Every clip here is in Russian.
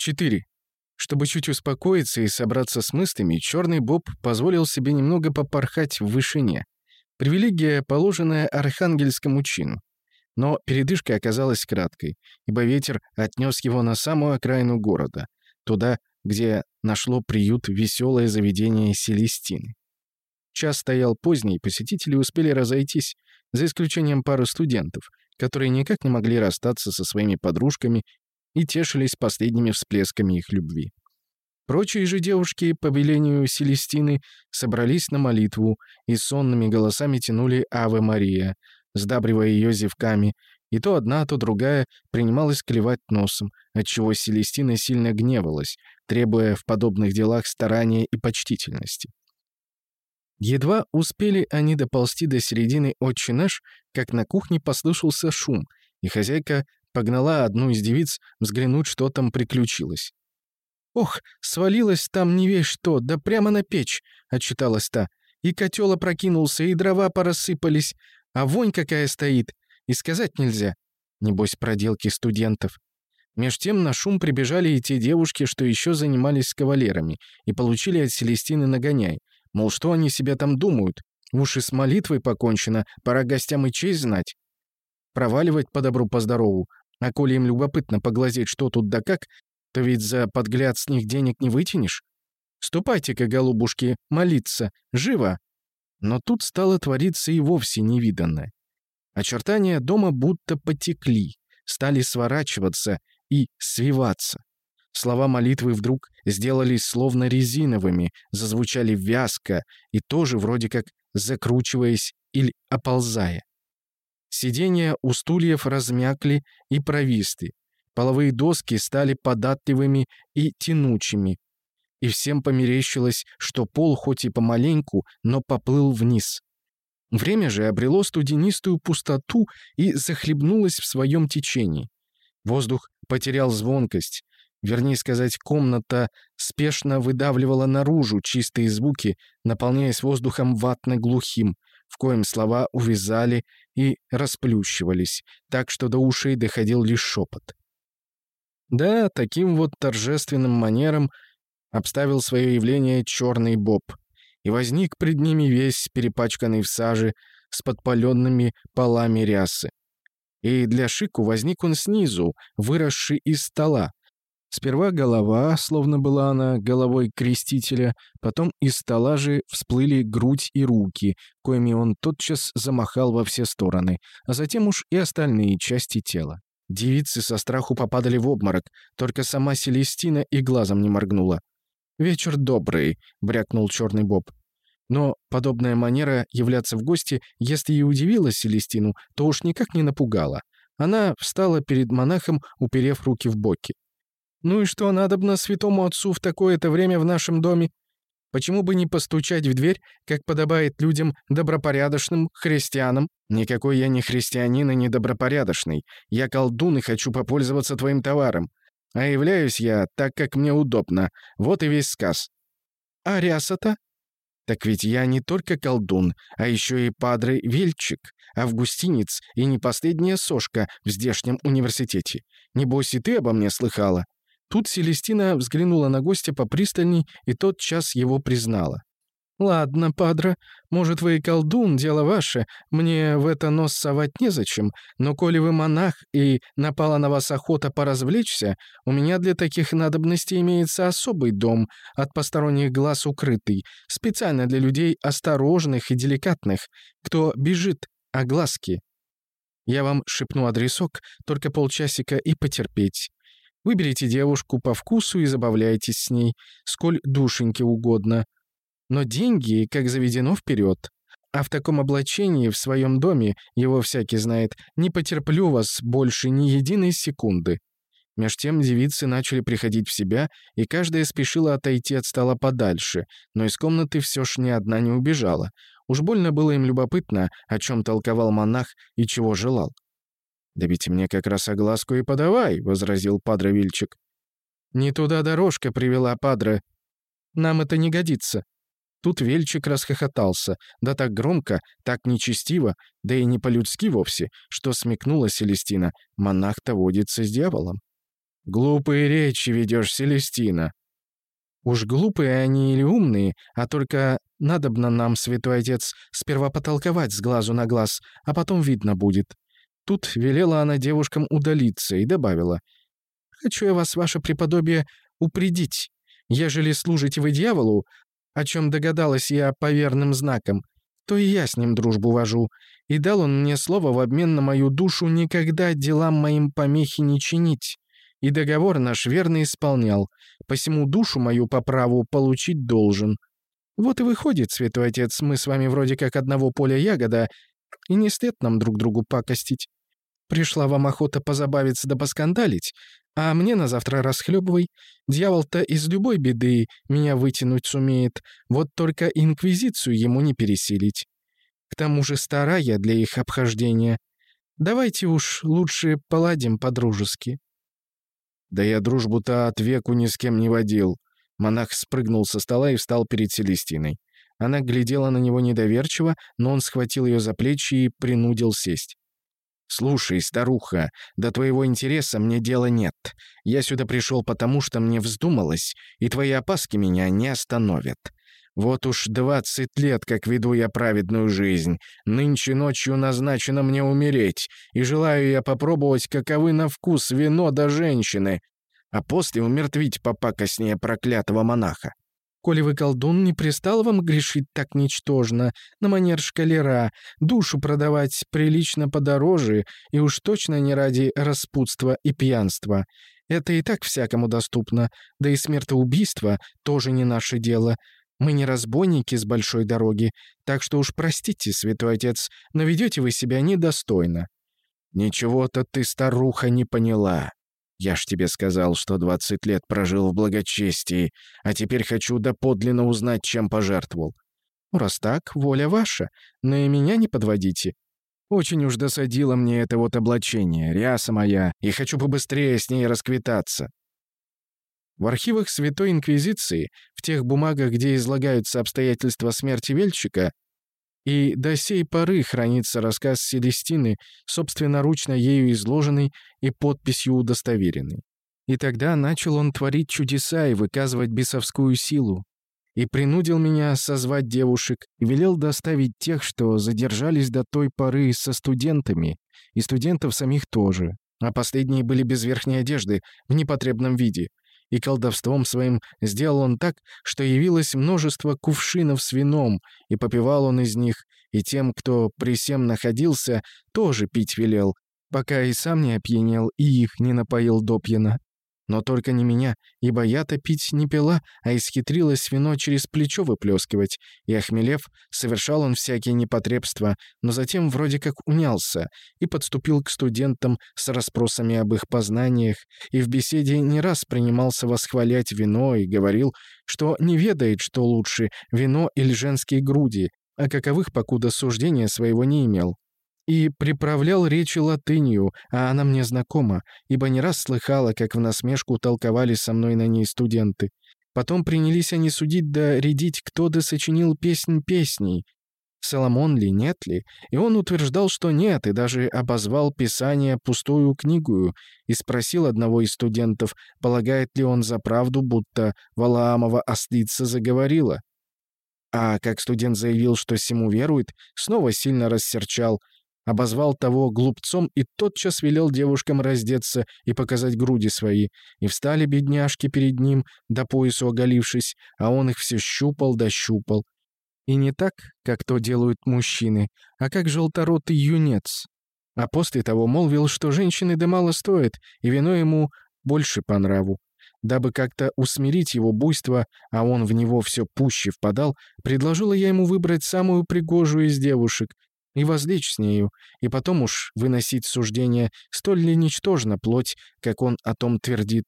4. Чтобы чуть успокоиться и собраться с мыслями, черный Боб позволил себе немного попорхать в вышине. Привилегия, положенная архангельскому чину. Но передышка оказалась краткой, ибо ветер отнес его на самую окраину города, туда, где нашло приют веселое заведение Селестины. Час стоял поздний, посетители успели разойтись, за исключением пары студентов, которые никак не могли расстаться со своими подружками и тешились последними всплесками их любви. Прочие же девушки, по велению Селестины, собрались на молитву и сонными голосами тянули «Аве Мария», сдабривая ее зевками, и то одна, то другая принималась клевать носом, отчего Селестина сильно гневалась, требуя в подобных делах старания и почтительности. Едва успели они доползти до середины «Отче наш», как на кухне послышался шум, и хозяйка погнала одну из девиц взглянуть, что там приключилось. «Ох, свалилась там не весь что, да прямо на печь!» — отчиталась та. «И котел опрокинулся, и дрова порассыпались, а вонь какая стоит, и сказать нельзя. Небось, проделки студентов». Меж тем на шум прибежали и те девушки, что еще занимались с кавалерами, и получили от Селестины нагоняй, Мол, что они себя там думают? Уши с молитвой покончено, пора гостям и честь знать. Проваливать по добру, по здорову. А коли им любопытно поглазеть, что тут да как, то ведь за подгляд с них денег не вытянешь. Ступайте-ка, голубушки, молиться, живо!» Но тут стало твориться и вовсе невиданное. Очертания дома будто потекли, стали сворачиваться и свиваться. Слова молитвы вдруг сделались словно резиновыми, зазвучали вязко и тоже вроде как закручиваясь или оползая. Сиденья у стульев размякли и провисты. Половые доски стали податливыми и тянучими. И всем померещилось, что пол хоть и помаленьку, но поплыл вниз. Время же обрело студенистую пустоту и захлебнулось в своем течении. Воздух потерял звонкость, Вернее сказать, комната спешно выдавливала наружу чистые звуки, наполняясь воздухом ватно-глухим, в коем слова увязали и расплющивались, так что до ушей доходил лишь шепот. Да, таким вот торжественным манером обставил свое явление черный боб, и возник пред ними весь перепачканный в саже с подпаленными полами рясы. И для Шику возник он снизу, выросший из стола, Сперва голова, словно была она головой крестителя, потом из стола же всплыли грудь и руки, коими он тотчас замахал во все стороны, а затем уж и остальные части тела. Девицы со страху попадали в обморок, только сама Селестина и глазом не моргнула. «Вечер добрый», — брякнул черный боб. Но подобная манера являться в гости, если и удивила Селестину, то уж никак не напугала. Она встала перед монахом, уперев руки в боки. «Ну и что надобно святому отцу в такое-то время в нашем доме? Почему бы не постучать в дверь, как подобает людям добропорядочным христианам? Никакой я не христианин и не добропорядочный. Я колдун и хочу попользоваться твоим товаром. А являюсь я так, как мне удобно. Вот и весь сказ. А ряса-то? Так ведь я не только колдун, а еще и падре Вельчик, августинец и не последняя сошка в здешнем университете. Небось и ты обо мне слыхала. Тут Селестина взглянула на гостя попристальней и тот час его признала. «Ладно, падра, может, вы и колдун, дело ваше, мне в это нос совать незачем, но коли вы монах и напала на вас охота поразвлечься, у меня для таких надобностей имеется особый дом, от посторонних глаз укрытый, специально для людей осторожных и деликатных, кто бежит о глазки. Я вам шепну адресок, только полчасика и потерпеть. Выберите девушку по вкусу и забавляйтесь с ней, сколь душеньке угодно. Но деньги, как заведено, вперед. А в таком облачении в своем доме, его всякий знает, не потерплю вас больше ни единой секунды». Меж тем девицы начали приходить в себя, и каждая спешила отойти от стола подальше, но из комнаты все ж ни одна не убежала. Уж больно было им любопытно, о чем толковал монах и чего желал. «Да ведь мне как раз огласку и подавай», — возразил Падре Вильчик. «Не туда дорожка привела, Падре. Нам это не годится». Тут Вельчик расхохотался, да так громко, так нечестиво, да и не по-людски вовсе, что смекнула Селестина, монах-то водится с дьяволом. «Глупые речи ведешь, Селестина». «Уж глупые они или умные, а только надобно нам, святой отец, сперва потолковать с глазу на глаз, а потом видно будет». Тут велела она девушкам удалиться и добавила. «Хочу я вас, ваше преподобие, упредить. Ежели служите вы дьяволу, о чем догадалась я по верным знакам, то и я с ним дружбу вожу. И дал он мне слово в обмен на мою душу никогда делам моим помехи не чинить. И договор наш верно исполнял, посему душу мою по праву получить должен. Вот и выходит, святой отец, мы с вами вроде как одного поля ягода, и не след нам друг другу пакостить. Пришла вам охота позабавиться да поскандалить, а мне на завтра расхлебывай. Дьявол-то из любой беды меня вытянуть сумеет, вот только инквизицию ему не пересилить. К тому же стара я для их обхождения. Давайте уж лучше поладим по-дружески». «Да я дружбу-то от веку ни с кем не водил». Монах спрыгнул со стола и встал перед Целестиной. Она глядела на него недоверчиво, но он схватил ее за плечи и принудил сесть. «Слушай, старуха, до твоего интереса мне дела нет. Я сюда пришел потому, что мне вздумалось, и твои опаски меня не остановят. Вот уж двадцать лет, как веду я праведную жизнь. Нынче ночью назначено мне умереть, и желаю я попробовать, каковы на вкус вино да женщины, а после умертвить попакостнее проклятого монаха. Коли вы колдун, не пристал вам грешить так ничтожно, на манер шкалера, душу продавать прилично подороже и уж точно не ради распутства и пьянства. Это и так всякому доступно, да и смертоубийство тоже не наше дело. Мы не разбойники с большой дороги, так что уж простите, святой отец, но ведете вы себя недостойно». «Ничего-то ты, старуха, не поняла. Я ж тебе сказал, что 20 лет прожил в благочестии, а теперь хочу доподлинно узнать, чем пожертвовал. Ну, раз так, воля ваша, но и меня не подводите. Очень уж досадило мне это вот облачение, ряса моя, и хочу побыстрее с ней расквитаться. В архивах Святой Инквизиции, в тех бумагах, где излагаются обстоятельства смерти Вельчика, и до сей поры хранится рассказ Селестины, собственноручно ею изложенный и подписью удостоверенный. И тогда начал он творить чудеса и выказывать бесовскую силу. И принудил меня созвать девушек, и велел доставить тех, что задержались до той поры со студентами, и студентов самих тоже. А последние были без верхней одежды, в непотребном виде, и колдовством своим сделал он так, что явилось множество кувшинов с вином, и попивал он из них, и тем, кто при всем находился, тоже пить велел, пока и сам не опьянел, и их не напоил допьяно. Но только не меня, ибо я-то пить не пила, а исхитрилась вино через плечо выплескивать, и, охмелев, совершал он всякие непотребства, но затем вроде как унялся и подступил к студентам с расспросами об их познаниях, и в беседе не раз принимался восхвалять вино и говорил, что не ведает, что лучше, вино или женские груди, а каковых покуда суждения своего не имел и приправлял речи латынью, а она мне знакома, ибо не раз слыхала, как в насмешку толковали со мной на ней студенты. Потом принялись они судить да рядить, кто да сочинил песнь песней. Соломон ли, нет ли? И он утверждал, что нет, и даже обозвал Писание пустую книгу, и спросил одного из студентов, полагает ли он за правду, будто Валаамова ослица заговорила. А как студент заявил, что всему верует, снова сильно рассерчал, обозвал того глупцом и тотчас велел девушкам раздеться и показать груди свои. И встали бедняжки перед ним, до поясу оголившись, а он их все щупал да щупал. И не так, как то делают мужчины, а как желторотый юнец. А после того молвил, что женщины да мало стоят, и вино ему больше по нраву. Дабы как-то усмирить его буйство, а он в него все пуще впадал, предложила я ему выбрать самую пригожую из девушек, и возлечь с нею, и потом уж выносить суждение, столь ли ничтожна плоть, как он о том твердит.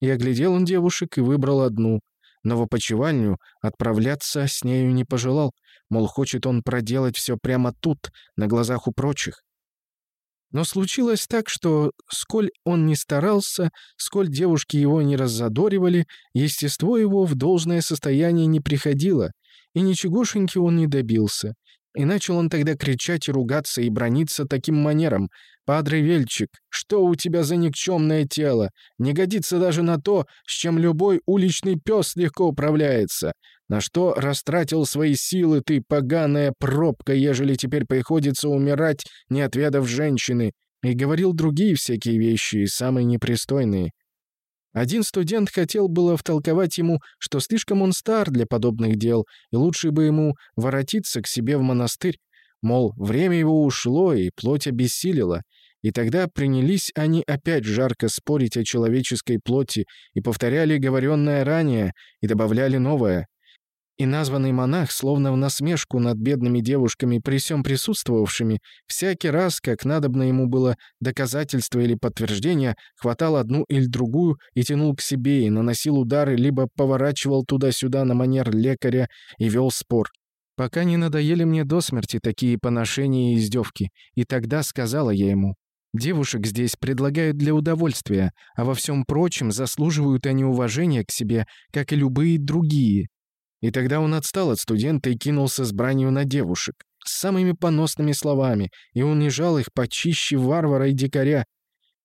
И оглядел он девушек и выбрал одну, но в опочивальню отправляться с нею не пожелал, мол, хочет он проделать все прямо тут, на глазах у прочих. Но случилось так, что, сколь он не старался, сколь девушки его не раззадоривали, естество его в должное состояние не приходило, и ничегошеньки он не добился. И начал он тогда кричать и ругаться и брониться таким манером. «Падре Вельчик, что у тебя за никчемное тело? Не годится даже на то, с чем любой уличный пес легко управляется. На что растратил свои силы ты, поганая пробка, ежели теперь приходится умирать, не отведав женщины?» И говорил другие всякие вещи, самые непристойные. Один студент хотел было втолковать ему, что слишком он стар для подобных дел, и лучше бы ему воротиться к себе в монастырь. Мол, время его ушло, и плоть обессилила. И тогда принялись они опять жарко спорить о человеческой плоти и повторяли говоренное ранее и добавляли новое. И названный монах, словно в насмешку над бедными девушками, при всем присутствовавшими, всякий раз, как надобно ему было доказательство или подтверждение, хватал одну или другую и тянул к себе, и наносил удары, либо поворачивал туда-сюда на манер лекаря и вел спор. Пока не надоели мне до смерти такие поношения и издевки, и тогда сказала я ему, «Девушек здесь предлагают для удовольствия, а во всем прочем заслуживают они уважения к себе, как и любые другие». И тогда он отстал от студента и кинулся с бранью на девушек, с самыми поносными словами, и унижал их почище варвара и дикаря.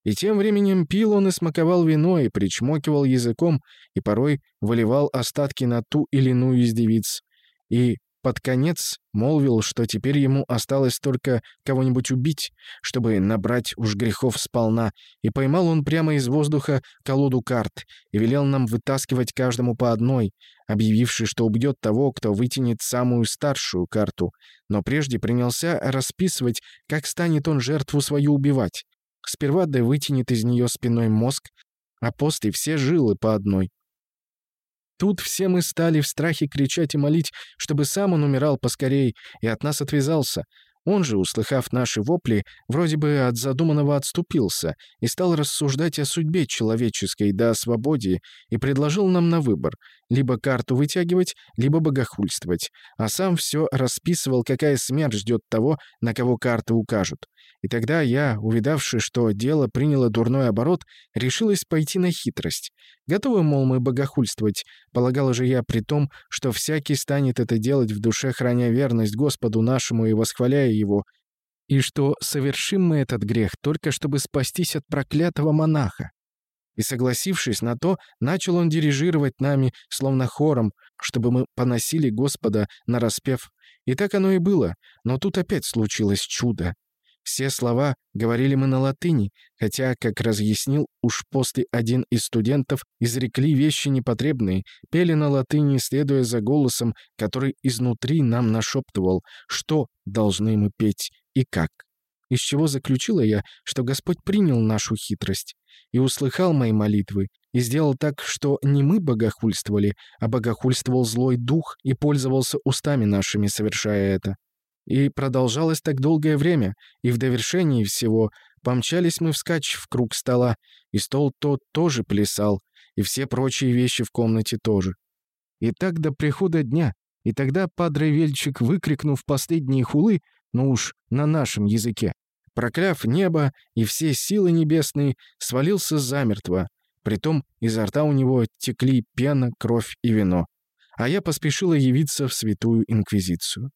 И тем временем пил он и смаковал вино, и причмокивал языком, и порой выливал остатки на ту или иную из девиц. И под конец молвил, что теперь ему осталось только кого-нибудь убить, чтобы набрать уж грехов сполна, и поймал он прямо из воздуха колоду карт и велел нам вытаскивать каждому по одной, объявивший, что убьет того, кто вытянет самую старшую карту, но прежде принялся расписывать, как станет он жертву свою убивать. Сперва да вытянет из нее спиной мозг, а после все жилы по одной. Тут все мы стали в страхе кричать и молить, чтобы сам он умирал поскорей и от нас отвязался. Он же, услыхав наши вопли, вроде бы от задуманного отступился и стал рассуждать о судьбе человеческой да о свободе и предложил нам на выбор — либо карту вытягивать, либо богохульствовать, а сам все расписывал, какая смерть ждет того, на кого карты укажут. И тогда я, увидавши, что дело приняло дурной оборот, решилась пойти на хитрость. Готовы, мол, мы богохульствовать, полагала же я при том, что всякий станет это делать в душе, храня верность Господу нашему и восхваляя Его, и что совершим мы этот грех только чтобы спастись от проклятого монаха. И, согласившись на то, начал он дирижировать нами, словно хором, чтобы мы поносили Господа на распев. И так оно и было, но тут опять случилось чудо. Все слова говорили мы на латыни, хотя, как разъяснил уж после один из студентов, изрекли вещи непотребные, пели на латыни, следуя за голосом, который изнутри нам нашептывал, что должны мы петь и как. Из чего заключила я, что Господь принял нашу хитрость и услыхал мои молитвы, и сделал так, что не мы богохульствовали, а богохульствовал злой дух и пользовался устами нашими, совершая это. И продолжалось так долгое время, и в довершении всего помчались мы вскачь в круг стола, и стол тот тоже плясал, и все прочие вещи в комнате тоже. И так до прихода дня, и тогда Падре Вельчик, выкрикнув последние хулы, ну уж на нашем языке, прокляв небо и все силы небесные, свалился замертво. Притом изо рта у него текли пена, кровь и вино. А я поспешила явиться в святую инквизицию.